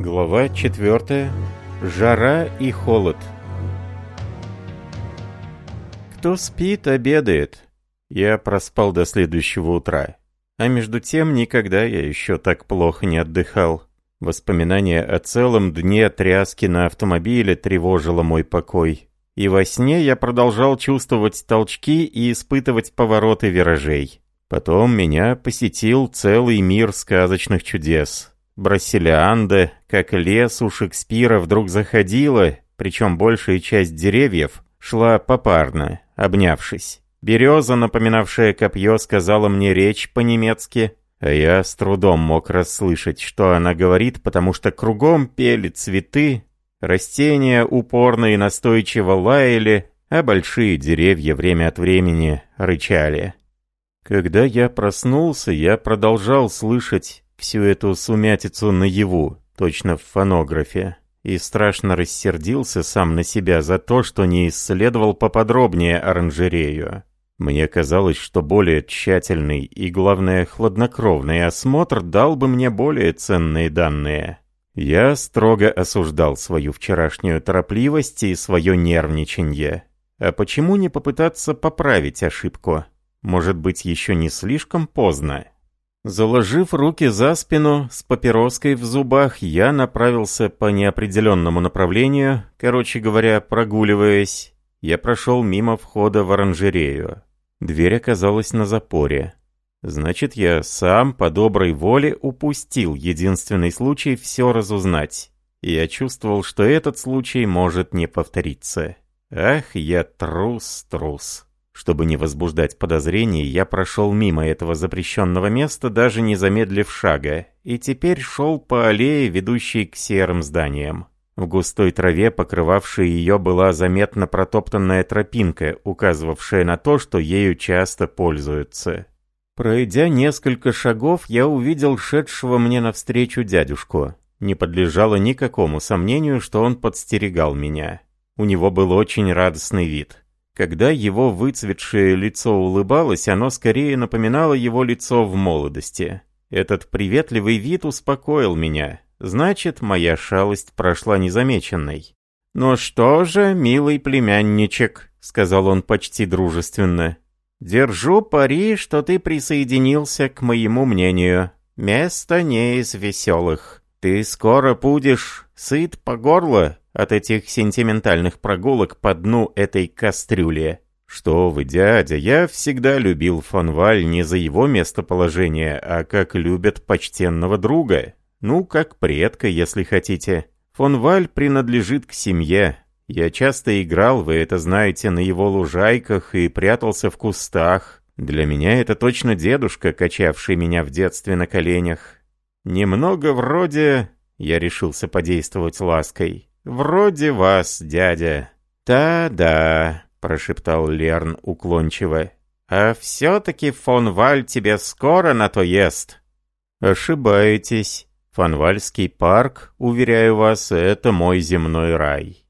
Глава 4. Жара и холод. Кто спит, обедает. Я проспал до следующего утра. А между тем, никогда я еще так плохо не отдыхал. Воспоминание о целом дне тряски на автомобиле тревожило мой покой. И во сне я продолжал чувствовать толчки и испытывать повороты виражей. Потом меня посетил целый мир сказочных чудес. Брасилианда, как лес у Шекспира, вдруг заходила, причем большая часть деревьев шла попарно, обнявшись. Береза, напоминавшая копье, сказала мне речь по-немецки, а я с трудом мог расслышать, что она говорит, потому что кругом пели цветы, растения упорно и настойчиво лаяли, а большие деревья время от времени рычали. Когда я проснулся, я продолжал слышать всю эту сумятицу наяву, точно в фонографе, и страшно рассердился сам на себя за то, что не исследовал поподробнее оранжерею. Мне казалось, что более тщательный и, главное, хладнокровный осмотр дал бы мне более ценные данные. Я строго осуждал свою вчерашнюю торопливость и свое нервничанье. А почему не попытаться поправить ошибку? Может быть, еще не слишком поздно? Заложив руки за спину, с папироской в зубах, я направился по неопределенному направлению, короче говоря, прогуливаясь. Я прошел мимо входа в оранжерею. Дверь оказалась на запоре. Значит, я сам по доброй воле упустил единственный случай все разузнать. И я чувствовал, что этот случай может не повториться. Ах, я трус-трус. Чтобы не возбуждать подозрений, я прошел мимо этого запрещенного места, даже не замедлив шага, и теперь шел по аллее, ведущей к серым зданиям. В густой траве, покрывавшей ее, была заметно протоптанная тропинка, указывавшая на то, что ею часто пользуются. Пройдя несколько шагов, я увидел шедшего мне навстречу дядюшку. Не подлежало никакому сомнению, что он подстерегал меня. У него был очень радостный вид. Когда его выцветшее лицо улыбалось, оно скорее напоминало его лицо в молодости. Этот приветливый вид успокоил меня. Значит, моя шалость прошла незамеченной. «Ну что же, милый племянничек», — сказал он почти дружественно, — «держу пари, что ты присоединился к моему мнению. Место не из веселых. Ты скоро будешь сыт по горло от этих сентиментальных прогулок по дну этой кастрюли. Что вы, дядя, я всегда любил фон Валь не за его местоположение, а как любят почтенного друга. Ну, как предка, если хотите. Фон Валь принадлежит к семье. Я часто играл, вы это знаете, на его лужайках и прятался в кустах. Для меня это точно дедушка, качавший меня в детстве на коленях. Немного вроде... Я решился подействовать лаской. «Вроде вас, дядя». «Да-да», — прошептал Лерн уклончиво. «А все-таки фон Валь тебе скоро на то ест». «Ошибаетесь. Фанвальский парк, уверяю вас, это мой земной рай».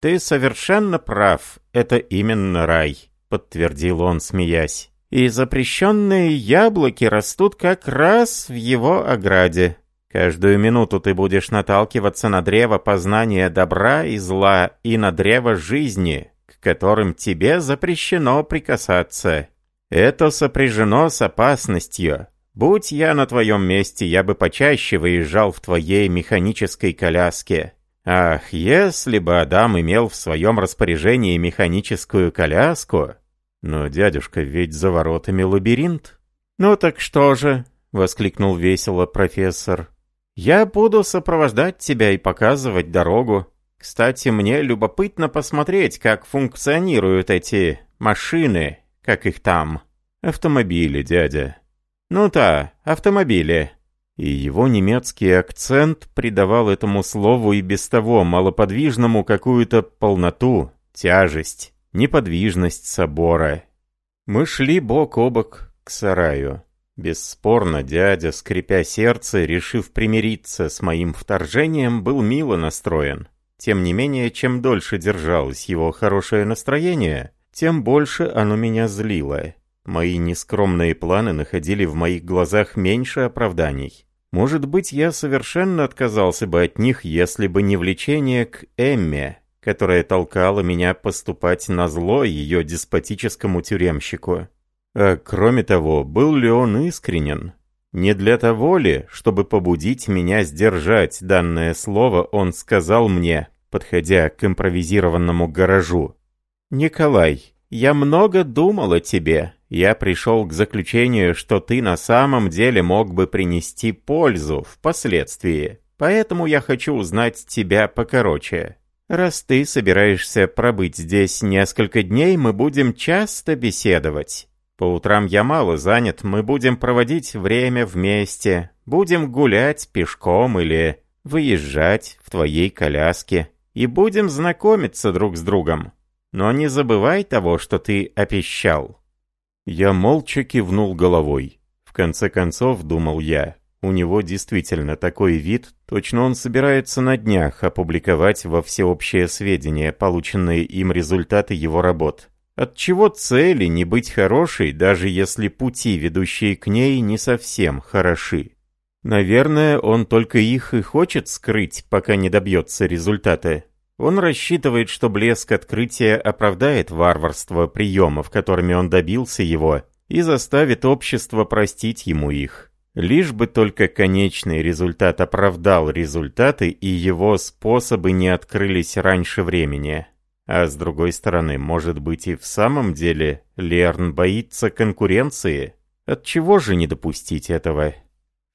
«Ты совершенно прав, это именно рай», — подтвердил он, смеясь. «И запрещенные яблоки растут как раз в его ограде». Каждую минуту ты будешь наталкиваться на древо познания добра и зла и на древо жизни, к которым тебе запрещено прикасаться. Это сопряжено с опасностью. Будь я на твоем месте, я бы почаще выезжал в твоей механической коляске. Ах, если бы Адам имел в своем распоряжении механическую коляску... Но, дядюшка, ведь за воротами лабиринт. Ну так что же, — воскликнул весело профессор. Я буду сопровождать тебя и показывать дорогу. Кстати, мне любопытно посмотреть, как функционируют эти машины, как их там. Автомобили, дядя. Ну-то, автомобили. И его немецкий акцент придавал этому слову и без того малоподвижному какую-то полноту, тяжесть, неподвижность собора. Мы шли бок о бок к сараю. Бесспорно, дядя, скрипя сердце, решив примириться с моим вторжением, был мило настроен. Тем не менее, чем дольше держалось его хорошее настроение, тем больше оно меня злило. Мои нескромные планы находили в моих глазах меньше оправданий. Может быть, я совершенно отказался бы от них, если бы не влечение к Эмме, которая толкала меня поступать на зло ее деспотическому тюремщику. А кроме того, был ли он искренен? Не для того ли, чтобы побудить меня сдержать данное слово, он сказал мне, подходя к импровизированному гаражу. «Николай, я много думал о тебе. Я пришел к заключению, что ты на самом деле мог бы принести пользу впоследствии. Поэтому я хочу узнать тебя покороче. Раз ты собираешься пробыть здесь несколько дней, мы будем часто беседовать. По утрам я мало занят, мы будем проводить время вместе, будем гулять пешком или выезжать в твоей коляске и будем знакомиться друг с другом. Но не забывай того, что ты обещал». Я молча кивнул головой. В конце концов, думал я, у него действительно такой вид, точно он собирается на днях опубликовать во всеобщее сведения полученные им результаты его работ. Отчего цели не быть хорошей, даже если пути, ведущие к ней, не совсем хороши? Наверное, он только их и хочет скрыть, пока не добьется результата. Он рассчитывает, что блеск открытия оправдает варварство приемов, которыми он добился его, и заставит общество простить ему их. Лишь бы только конечный результат оправдал результаты, и его способы не открылись раньше времени. А с другой стороны, может быть и в самом деле Лерн боится конкуренции? От чего же не допустить этого?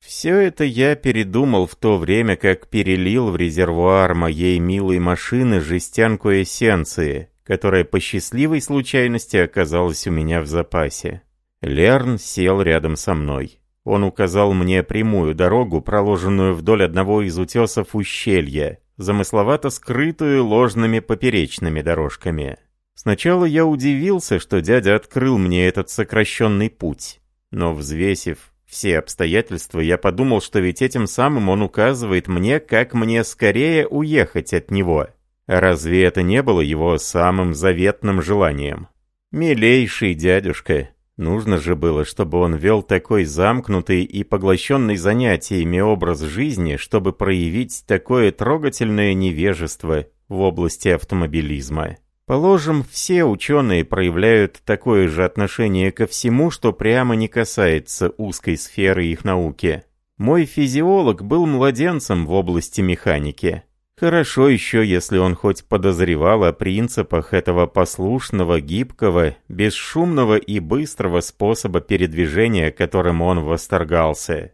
Все это я передумал в то время, как перелил в резервуар моей милой машины жестянку эссенции, которая по счастливой случайности оказалась у меня в запасе. Лерн сел рядом со мной. Он указал мне прямую дорогу, проложенную вдоль одного из утесов ущелья, замысловато скрытую ложными поперечными дорожками. Сначала я удивился, что дядя открыл мне этот сокращенный путь, но взвесив все обстоятельства, я подумал, что ведь этим самым он указывает мне, как мне скорее уехать от него. Разве это не было его самым заветным желанием? «Милейший дядюшка», Нужно же было, чтобы он вел такой замкнутый и поглощенный занятиями образ жизни, чтобы проявить такое трогательное невежество в области автомобилизма. Положим, все ученые проявляют такое же отношение ко всему, что прямо не касается узкой сферы их науки. Мой физиолог был младенцем в области механики. Хорошо еще, если он хоть подозревал о принципах этого послушного, гибкого, бесшумного и быстрого способа передвижения, которым он восторгался.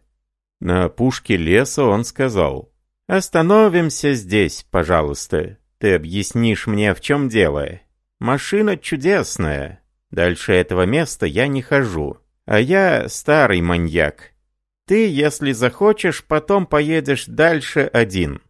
На пушке леса он сказал, «Остановимся здесь, пожалуйста. Ты объяснишь мне, в чем дело. Машина чудесная. Дальше этого места я не хожу. А я старый маньяк. Ты, если захочешь, потом поедешь дальше один».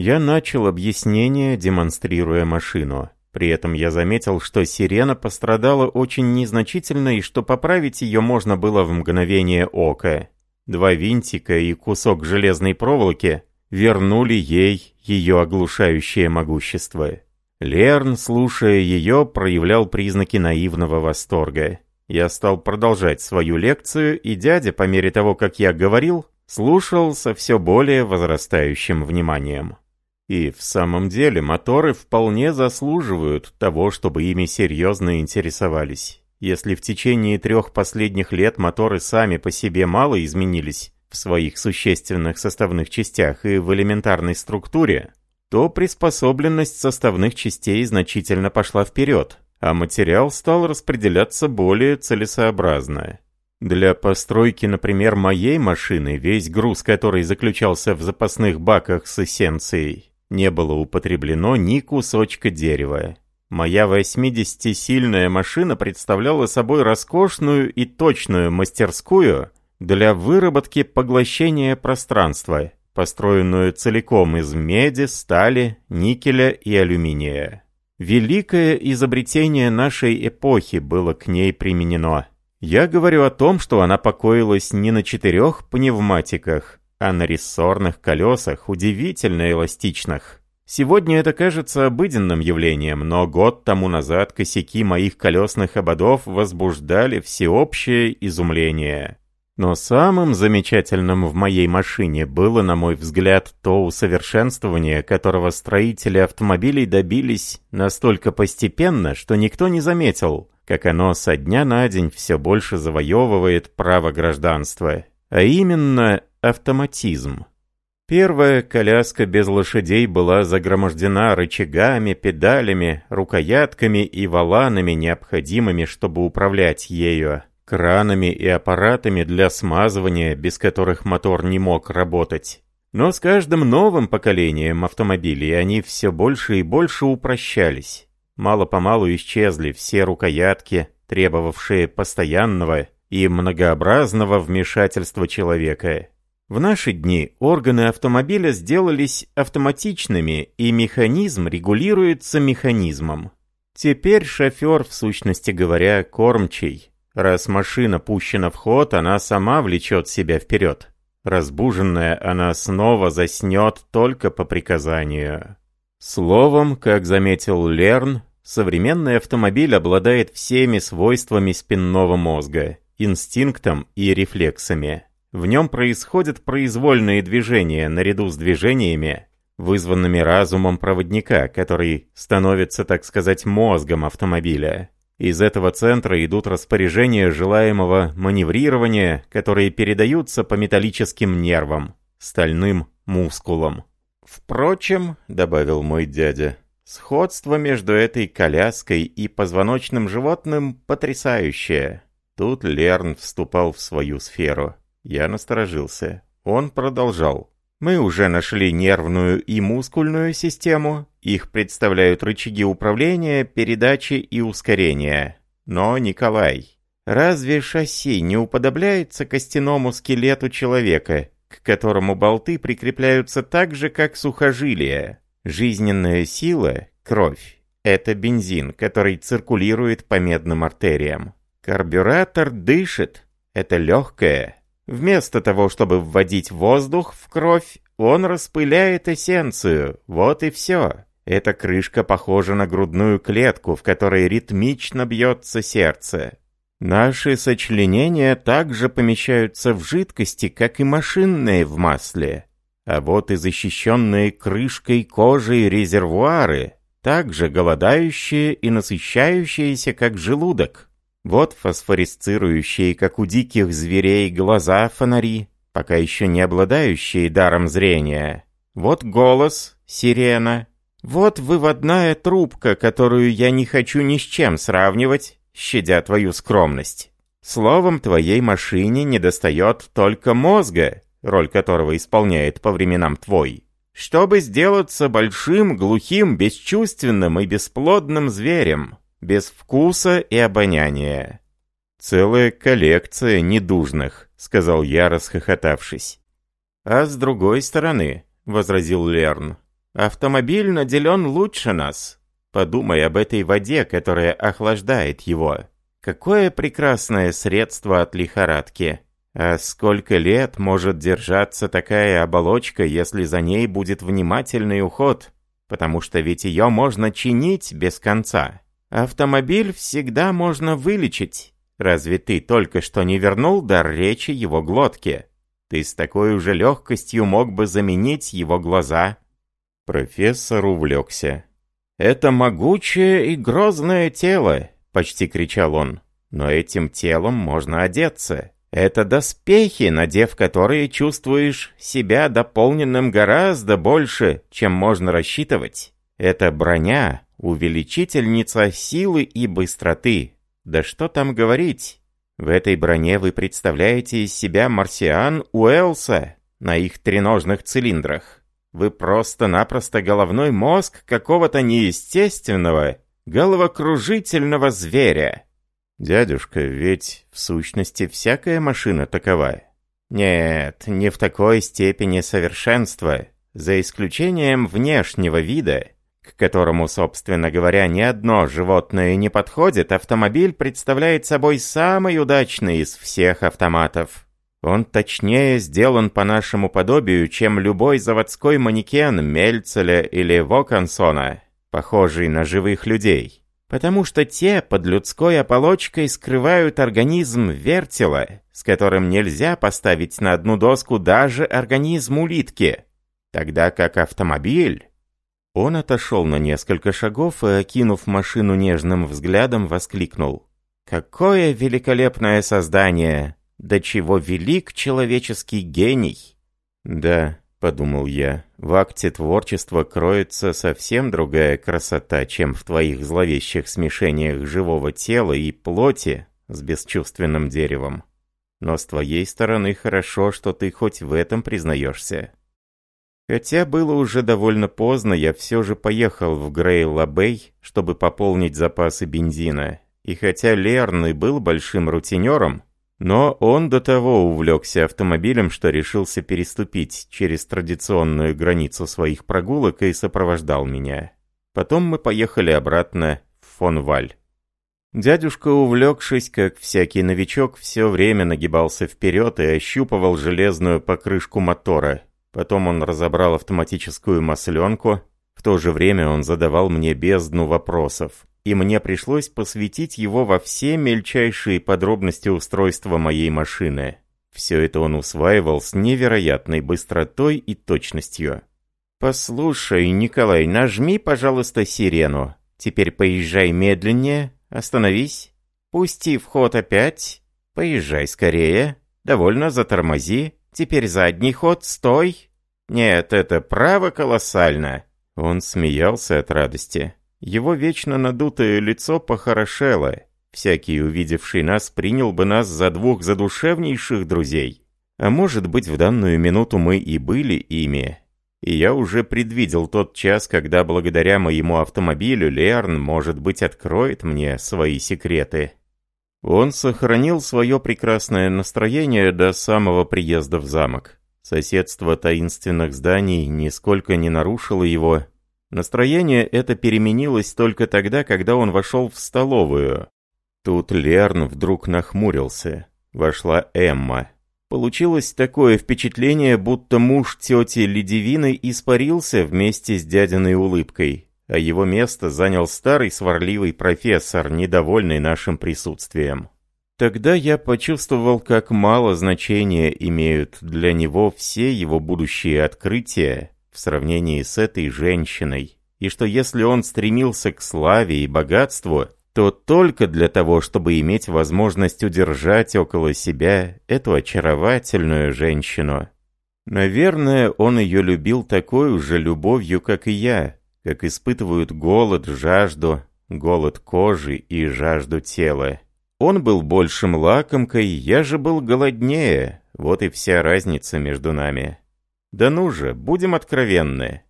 Я начал объяснение, демонстрируя машину. При этом я заметил, что сирена пострадала очень незначительно и что поправить ее можно было в мгновение ока. Два винтика и кусок железной проволоки вернули ей ее оглушающее могущество. Лерн, слушая ее, проявлял признаки наивного восторга. Я стал продолжать свою лекцию, и дядя, по мере того, как я говорил, слушал со все более возрастающим вниманием. И в самом деле моторы вполне заслуживают того, чтобы ими серьезно интересовались. Если в течение трех последних лет моторы сами по себе мало изменились в своих существенных составных частях и в элементарной структуре, то приспособленность составных частей значительно пошла вперед, а материал стал распределяться более целесообразно. Для постройки, например, моей машины, весь груз который заключался в запасных баках с эссенцией, не было употреблено ни кусочка дерева. Моя 80-сильная машина представляла собой роскошную и точную мастерскую для выработки поглощения пространства, построенную целиком из меди, стали, никеля и алюминия. Великое изобретение нашей эпохи было к ней применено. Я говорю о том, что она покоилась не на четырех пневматиках, а на рессорных колесах удивительно эластичных. Сегодня это кажется обыденным явлением, но год тому назад косяки моих колесных ободов возбуждали всеобщее изумление. Но самым замечательным в моей машине было, на мой взгляд, то усовершенствование, которого строители автомобилей добились настолько постепенно, что никто не заметил, как оно со дня на день все больше завоевывает право гражданства, а именно автоматизм. Первая коляска без лошадей была загромождена рычагами, педалями, рукоятками и валанами, необходимыми, чтобы управлять ею кранами и аппаратами для смазывания, без которых мотор не мог работать. Но с каждым новым поколением автомобилей они все больше и больше упрощались. Мало-помалу исчезли все рукоятки, требовавшие постоянного и многообразного вмешательства человека. В наши дни органы автомобиля сделались автоматичными, и механизм регулируется механизмом. Теперь шофер, в сущности говоря, кормчий, Раз машина пущена в ход, она сама влечет себя вперед. Разбуженная она снова заснет только по приказанию. Словом, как заметил Лерн, современный автомобиль обладает всеми свойствами спинного мозга, инстинктом и рефлексами. В нем происходят произвольные движения наряду с движениями, вызванными разумом проводника, который становится, так сказать, мозгом автомобиля. Из этого центра идут распоряжения желаемого маневрирования, которые передаются по металлическим нервам, стальным мускулам. «Впрочем», — добавил мой дядя, — «сходство между этой коляской и позвоночным животным потрясающее». Тут Лерн вступал в свою сферу. Я насторожился. Он продолжал. Мы уже нашли нервную и мускульную систему, их представляют рычаги управления, передачи и ускорения. Но, Николай, разве шасси не уподобляется костяному скелету человека, к которому болты прикрепляются так же, как сухожилия? Жизненная сила, кровь, это бензин, который циркулирует по медным артериям. Карбюратор дышит, это легкое, Вместо того, чтобы вводить воздух в кровь, он распыляет эссенцию. Вот и все. Эта крышка похожа на грудную клетку, в которой ритмично бьется сердце. Наши сочленения также помещаются в жидкости, как и машинные в масле. А вот и защищенные крышкой кожей резервуары, также голодающие и насыщающиеся, как желудок. Вот фосфорисцирующие, как у диких зверей, глаза фонари, пока еще не обладающие даром зрения. Вот голос, сирена. Вот выводная трубка, которую я не хочу ни с чем сравнивать, щадя твою скромность. Словом, твоей машине недостает только мозга, роль которого исполняет по временам твой. Чтобы сделаться большим, глухим, бесчувственным и бесплодным зверем без вкуса и обоняния. «Целая коллекция недужных», — сказал я, расхохотавшись. «А с другой стороны», — возразил Лерн, — «автомобиль наделен лучше нас. Подумай об этой воде, которая охлаждает его. Какое прекрасное средство от лихорадки. А сколько лет может держаться такая оболочка, если за ней будет внимательный уход? Потому что ведь ее можно чинить без конца». Автомобиль всегда можно вылечить. Разве ты только что не вернул дар речи его глотке? Ты с такой же легкостью мог бы заменить его глаза. Профессор увлекся. «Это могучее и грозное тело!» — почти кричал он. «Но этим телом можно одеться. Это доспехи, надев которые чувствуешь себя дополненным гораздо больше, чем можно рассчитывать. Это броня, увеличительница силы и быстроты. Да что там говорить? В этой броне вы представляете из себя марсиан Уэлса на их треножных цилиндрах. Вы просто-напросто головной мозг какого-то неестественного, головокружительного зверя. Дядюшка, ведь в сущности всякая машина такова. Нет, не в такой степени совершенства, за исключением внешнего вида к которому, собственно говоря, ни одно животное не подходит, автомобиль представляет собой самый удачный из всех автоматов. Он точнее сделан по нашему подобию, чем любой заводской манекен Мельцеля или Вокансона, похожий на живых людей. потому что те под людской ополочкой скрывают организм вертела, с которым нельзя поставить на одну доску даже организм улитки, тогда как автомобиль... Он отошел на несколько шагов и, окинув машину нежным взглядом, воскликнул. «Какое великолепное создание! До чего велик человеческий гений!» «Да, — подумал я, — в акте творчества кроется совсем другая красота, чем в твоих зловещих смешениях живого тела и плоти с бесчувственным деревом. Но с твоей стороны хорошо, что ты хоть в этом признаешься. Хотя было уже довольно поздно, я все же поехал в Грей-Лабей, чтобы пополнить запасы бензина. И хотя Лерн и был большим рутинером, но он до того увлекся автомобилем, что решился переступить через традиционную границу своих прогулок и сопровождал меня. Потом мы поехали обратно в Фонваль. Дядюшка, увлекшись, как всякий новичок, все время нагибался вперед и ощупывал железную покрышку мотора. Потом он разобрал автоматическую масленку. В то же время он задавал мне бездну вопросов и мне пришлось посвятить его во все мельчайшие подробности устройства моей машины. Все это он усваивал с невероятной быстротой и точностью. «Послушай, Николай, нажми, пожалуйста, сирену. Теперь поезжай медленнее, остановись. Пусти в ход опять. Поезжай скорее. Довольно, затормози. Теперь задний ход, стой. Нет, это право колоссально». Он смеялся от радости. Его вечно надутое лицо похорошело. Всякий, увидевший нас, принял бы нас за двух задушевнейших друзей. А может быть, в данную минуту мы и были ими. И я уже предвидел тот час, когда благодаря моему автомобилю Лерн, может быть, откроет мне свои секреты. Он сохранил свое прекрасное настроение до самого приезда в замок. Соседство таинственных зданий нисколько не нарушило его, Настроение это переменилось только тогда, когда он вошел в столовую. Тут Лерн вдруг нахмурился. Вошла Эмма. Получилось такое впечатление, будто муж тети Ледивины испарился вместе с дядиной улыбкой, а его место занял старый сварливый профессор, недовольный нашим присутствием. Тогда я почувствовал, как мало значения имеют для него все его будущие открытия, в сравнении с этой женщиной, и что если он стремился к славе и богатству, то только для того, чтобы иметь возможность удержать около себя эту очаровательную женщину. Наверное, он ее любил такой же любовью, как и я, как испытывают голод, жажду, голод кожи и жажду тела. Он был большим лакомкой, я же был голоднее, вот и вся разница между нами. Да ну же, будем откровенны.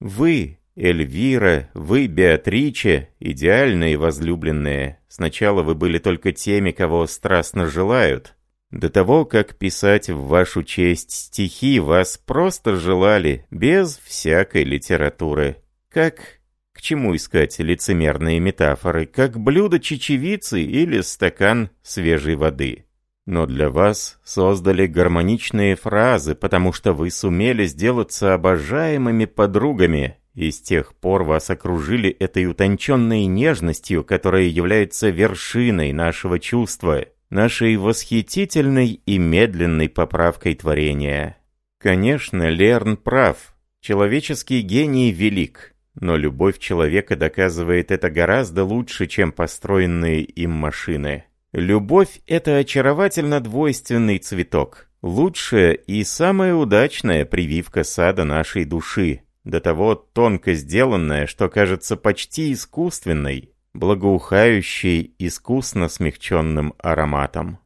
Вы, Эльвира, вы, Беатриче, идеальные возлюбленные. Сначала вы были только теми, кого страстно желают. До того, как писать в вашу честь стихи, вас просто желали, без всякой литературы. Как... К чему искать лицемерные метафоры? Как блюдо чечевицы или стакан свежей воды но для вас создали гармоничные фразы, потому что вы сумели сделаться обожаемыми подругами, и с тех пор вас окружили этой утонченной нежностью, которая является вершиной нашего чувства, нашей восхитительной и медленной поправкой творения. Конечно, Лерн прав. Человеческий гений велик, но любовь человека доказывает это гораздо лучше, чем построенные им машины. Любовь — это очаровательно двойственный цветок. Лучшая и самая удачная прививка сада нашей души, до того тонко сделанная, что кажется почти искусственной, благоухающей искусно смягченным ароматом.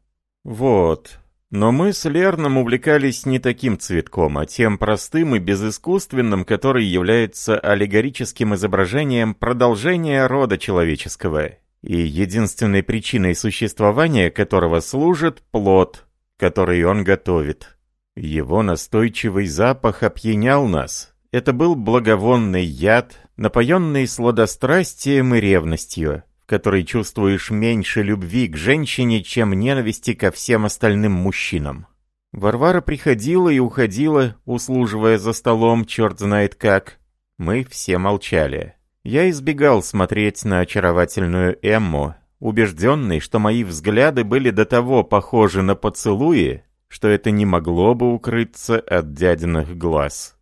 Вот. Но мы с Лерном увлекались не таким цветком, а тем простым и безыскусственным, который является аллегорическим изображением продолжения рода человеческого и единственной причиной существования которого служит плод, который он готовит. Его настойчивый запах опьянял нас. Это был благовонный яд, напоенный сладострастием и ревностью, в которой чувствуешь меньше любви к женщине, чем ненависти ко всем остальным мужчинам. Варвара приходила и уходила, услуживая за столом, черт знает как. Мы все молчали. Я избегал смотреть на очаровательную Эмму, убежденный, что мои взгляды были до того похожи на поцелуи, что это не могло бы укрыться от дядиных глаз.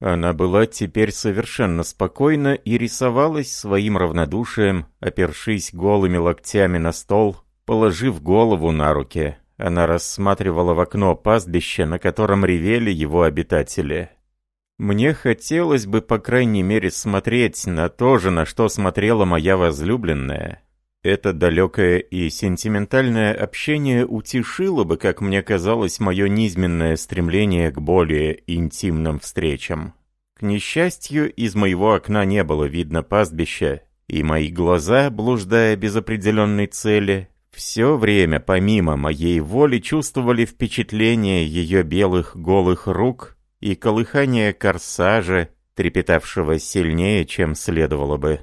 Она была теперь совершенно спокойна и рисовалась своим равнодушием, опершись голыми локтями на стол, положив голову на руки. Она рассматривала в окно пастбище, на котором ревели его обитатели. Мне хотелось бы, по крайней мере, смотреть на то же, на что смотрела моя возлюбленная, это далекое и сентиментальное общение утешило бы, как мне казалось, мое низменное стремление к более интимным встречам. К несчастью, из моего окна не было видно пастбища, и мои глаза, блуждая без определенной цели, все время, помимо моей воли, чувствовали впечатление ее белых голых рук и колыхание корсажа, трепетавшего сильнее, чем следовало бы.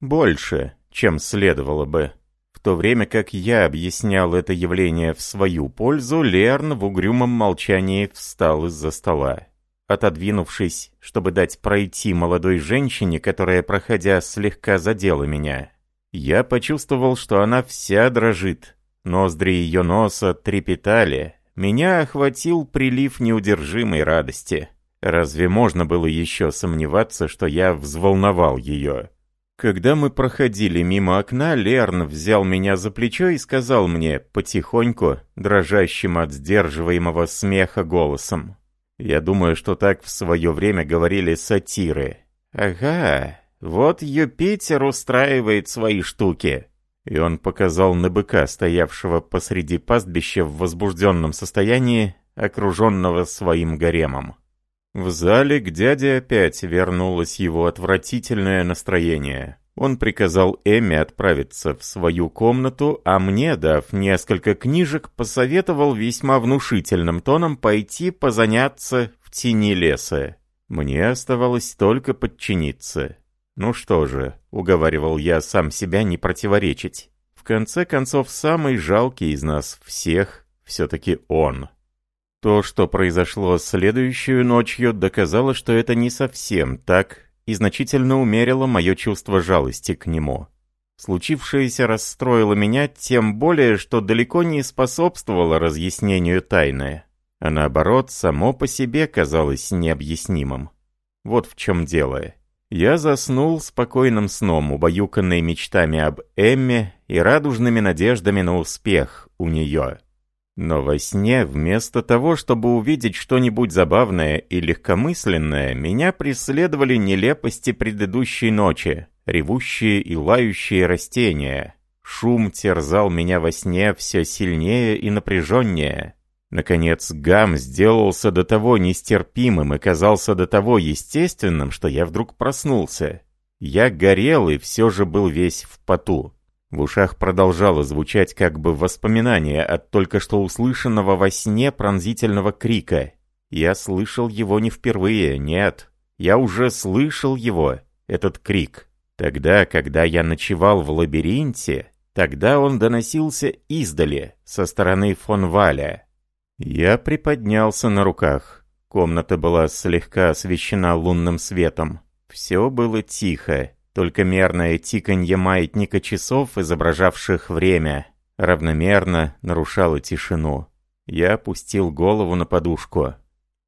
Больше, чем следовало бы. В то время как я объяснял это явление в свою пользу, Лерн в угрюмом молчании встал из-за стола. Отодвинувшись, чтобы дать пройти молодой женщине, которая, проходя, слегка задела меня, я почувствовал, что она вся дрожит. Ноздри ее носа трепетали. Меня охватил прилив неудержимой радости. Разве можно было еще сомневаться, что я взволновал ее? Когда мы проходили мимо окна, Лерн взял меня за плечо и сказал мне, потихоньку, дрожащим от сдерживаемого смеха голосом. Я думаю, что так в свое время говорили сатиры. «Ага, вот Юпитер устраивает свои штуки». И он показал на быка, стоявшего посреди пастбища в возбужденном состоянии, окруженного своим гаремом. В зале к дяде опять вернулось его отвратительное настроение. Он приказал Эмме отправиться в свою комнату, а мне, дав несколько книжек, посоветовал весьма внушительным тоном пойти позаняться в тени леса. Мне оставалось только подчиниться. «Ну что же», — уговаривал я сам себя не противоречить. В конце концов, самый жалкий из нас всех все-таки он. То, что произошло следующую ночью, доказало, что это не совсем так, и значительно умерило мое чувство жалости к нему. Случившееся расстроило меня тем более, что далеко не способствовало разъяснению тайны, а наоборот, само по себе казалось необъяснимым. Вот в чем дело. Я заснул спокойным сном, убаюканный мечтами об Эмме и радужными надеждами на успех у нее. Но во сне, вместо того, чтобы увидеть что-нибудь забавное и легкомысленное, меня преследовали нелепости предыдущей ночи, ревущие и лающие растения. Шум терзал меня во сне все сильнее и напряженнее. Наконец, гам сделался до того нестерпимым и казался до того естественным, что я вдруг проснулся. Я горел и все же был весь в поту. В ушах продолжало звучать как бы воспоминание от только что услышанного во сне пронзительного крика. Я слышал его не впервые, нет. Я уже слышал его, этот крик. Тогда, когда я ночевал в лабиринте, тогда он доносился издали, со стороны фон Валя. Я приподнялся на руках. Комната была слегка освещена лунным светом. Все было тихо. Только мерное тиканье маятника часов, изображавших время, равномерно нарушало тишину. Я опустил голову на подушку.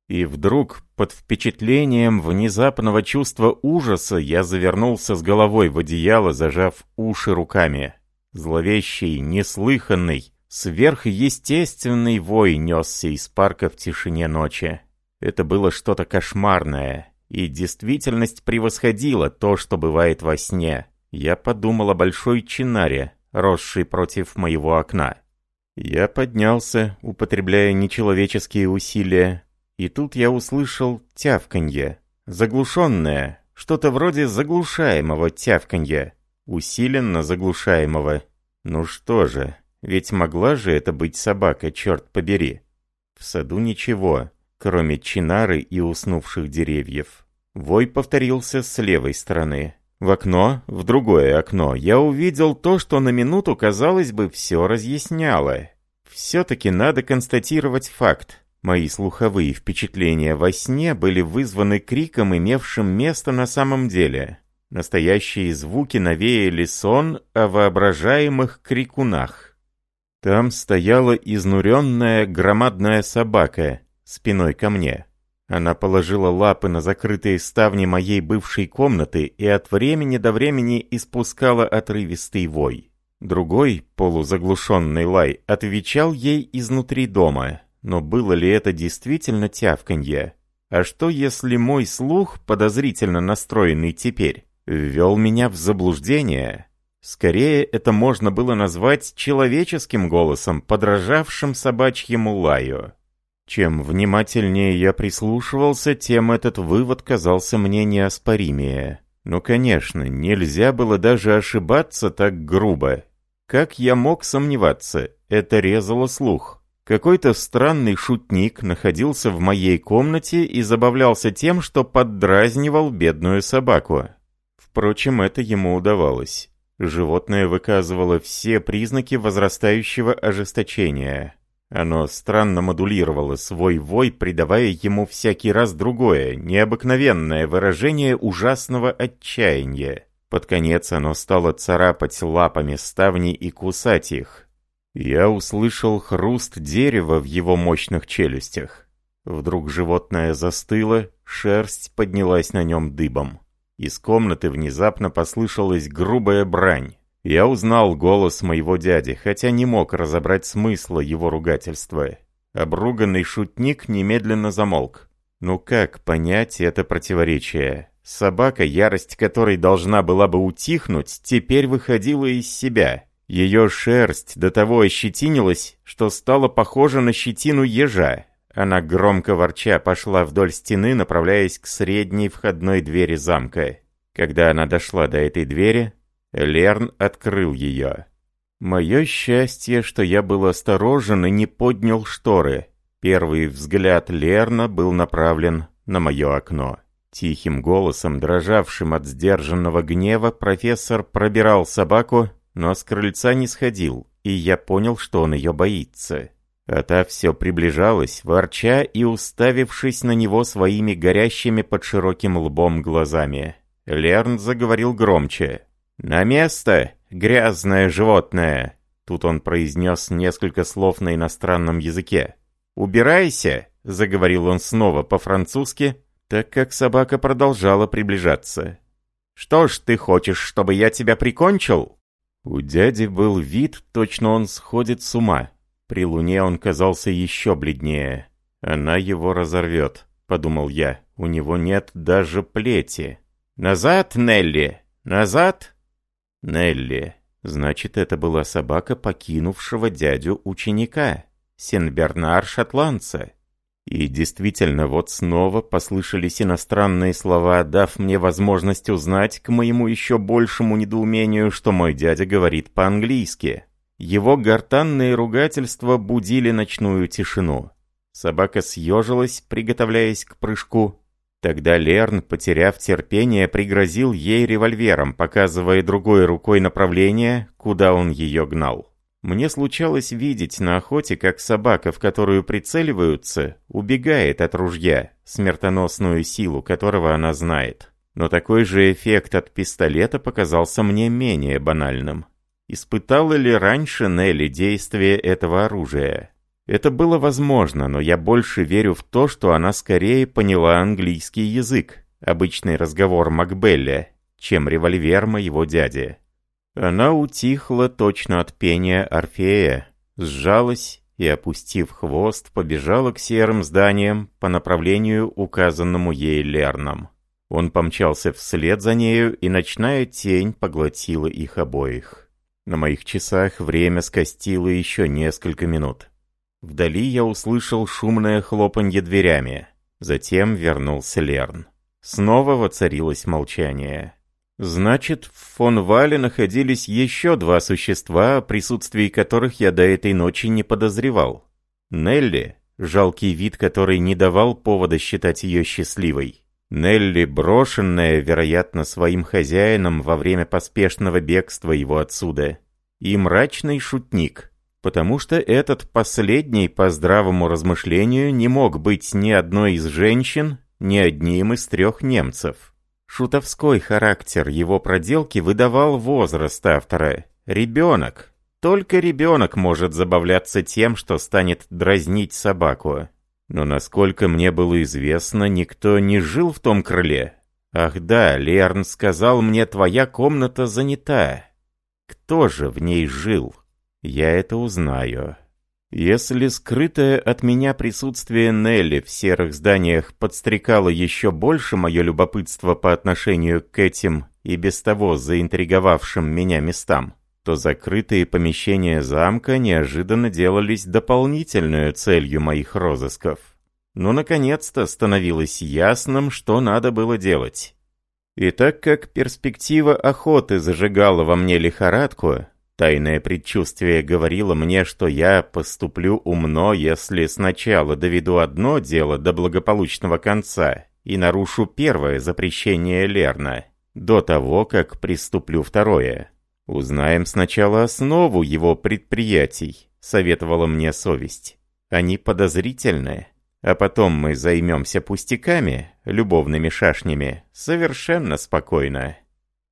И вдруг, под впечатлением внезапного чувства ужаса, я завернулся с головой в одеяло, зажав уши руками. Зловещий, неслыханный, сверхъестественный вой несся из парка в тишине ночи. Это было что-то кошмарное, и действительность превосходила то, что бывает во сне. Я подумал о большой чинаре, росшей против моего окна. Я поднялся, употребляя нечеловеческие усилия, и тут я услышал тявканье, заглушенное, что-то вроде заглушаемого тявканья, усиленно заглушаемого. Ну что же, ведь могла же это быть собака, черт побери. В саду ничего, кроме чинары и уснувших деревьев. Вой повторился с левой стороны. В окно, в другое окно, я увидел то, что на минуту, казалось бы, все разъясняло. Все-таки надо констатировать факт. Мои слуховые впечатления во сне были вызваны криком, имевшим место на самом деле. Настоящие звуки навеяли сон о воображаемых крикунах. Там стояла изнуренная громадная собака спиной ко мне. Она положила лапы на закрытые ставни моей бывшей комнаты и от времени до времени испускала отрывистый вой. Другой, полузаглушенный лай, отвечал ей изнутри дома. Но было ли это действительно тявканье? А что если мой слух, подозрительно настроенный теперь, ввел меня в заблуждение? Скорее, это можно было назвать человеческим голосом, подражавшим собачьему лаю. Чем внимательнее я прислушивался, тем этот вывод казался мне неоспоримее. Но, конечно, нельзя было даже ошибаться так грубо. Как я мог сомневаться? Это резало слух. Какой-то странный шутник находился в моей комнате и забавлялся тем, что поддразнивал бедную собаку. Впрочем, это ему удавалось. Животное выказывало все признаки возрастающего ожесточения. Оно странно модулировало свой вой, придавая ему всякий раз другое, необыкновенное выражение ужасного отчаяния. Под конец оно стало царапать лапами ставни и кусать их. Я услышал хруст дерева в его мощных челюстях. Вдруг животное застыло, шерсть поднялась на нем дыбом. Из комнаты внезапно послышалась грубая брань. Я узнал голос моего дяди, хотя не мог разобрать смысла его ругательства. Обруганный шутник немедленно замолк. Ну как понять это противоречие? Собака, ярость которой должна была бы утихнуть, теперь выходила из себя. Ее шерсть до того ощетинилась, что стала похожа на щетину ежа. Она громко ворча пошла вдоль стены, направляясь к средней входной двери замка. Когда она дошла до этой двери, Лерн открыл ее. Мое счастье, что я был осторожен и не поднял шторы. Первый взгляд Лерна был направлен на мое окно. Тихим голосом, дрожавшим от сдержанного гнева, профессор пробирал собаку, но с крыльца не сходил, и я понял, что он ее боится. А та все приближалась, ворча и уставившись на него своими горящими под широким лбом глазами. Лерн заговорил громче. «На место, грязное животное!» Тут он произнес несколько слов на иностранном языке. «Убирайся!» — заговорил он снова по-французски, так как собака продолжала приближаться. «Что ж, ты хочешь, чтобы я тебя прикончил?» У дяди был вид, точно он сходит с ума. При луне он казался еще бледнее. «Она его разорвет», — подумал я. «У него нет даже плети». «Назад, Нелли! Назад!» Нелли. Значит, это была собака покинувшего дядю ученика, Сен-Бернар шотландца. И действительно, вот снова послышались иностранные слова, дав мне возможность узнать, к моему еще большему недоумению, что мой дядя говорит по-английски. Его гортанные ругательства будили ночную тишину. Собака съежилась, приготовляясь к прыжку, Тогда Лерн, потеряв терпение, пригрозил ей револьвером, показывая другой рукой направление, куда он ее гнал. Мне случалось видеть на охоте, как собака, в которую прицеливаются, убегает от ружья, смертоносную силу которого она знает. Но такой же эффект от пистолета показался мне менее банальным. Испытала ли раньше Нелли действие этого оружия? Это было возможно, но я больше верю в то, что она скорее поняла английский язык, обычный разговор Макбелля, чем револьвер моего дяди. Она утихла точно от пения Орфея, сжалась и, опустив хвост, побежала к серым зданиям по направлению, указанному ей Лерном. Он помчался вслед за нею, и ночная тень поглотила их обоих. На моих часах время скостило еще несколько минут. Вдали я услышал шумное хлопанье дверями. Затем вернулся Лерн. Снова воцарилось молчание. Значит, в фон Вале находились еще два существа, о присутствии которых я до этой ночи не подозревал. Нелли, жалкий вид которой не давал повода считать ее счастливой. Нелли, брошенная, вероятно, своим хозяином во время поспешного бегства его отсюда. И мрачный шутник — потому что этот последний, по здравому размышлению, не мог быть ни одной из женщин, ни одним из трех немцев. Шутовской характер его проделки выдавал возраст автора. Ребенок. Только ребенок может забавляться тем, что станет дразнить собаку. Но насколько мне было известно, никто не жил в том крыле. Ах да, Лерн сказал мне, твоя комната занята. Кто же в ней жил? Я это узнаю. Если скрытое от меня присутствие Нелли в серых зданиях подстрекало еще больше мое любопытство по отношению к этим и без того заинтриговавшим меня местам, то закрытые помещения замка неожиданно делались дополнительной целью моих розысков. Но наконец-то становилось ясным, что надо было делать. И так как перспектива охоты зажигала во мне лихорадку, тайное предчувствие говорило мне, что я поступлю умно, если сначала доведу одно дело до благополучного конца и нарушу первое запрещение Лерна, до того, как приступлю второе. «Узнаем сначала основу его предприятий», — советовала мне совесть. «Они подозрительны, а потом мы займемся пустяками, любовными шашнями, совершенно спокойно».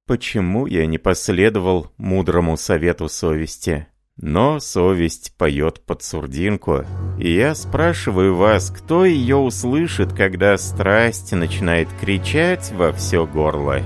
Почему я не последовал мудрому совету совести? Но совесть поет под сурдинку, и я спрашиваю вас, кто ее услышит, когда страсть начинает кричать во все горло?»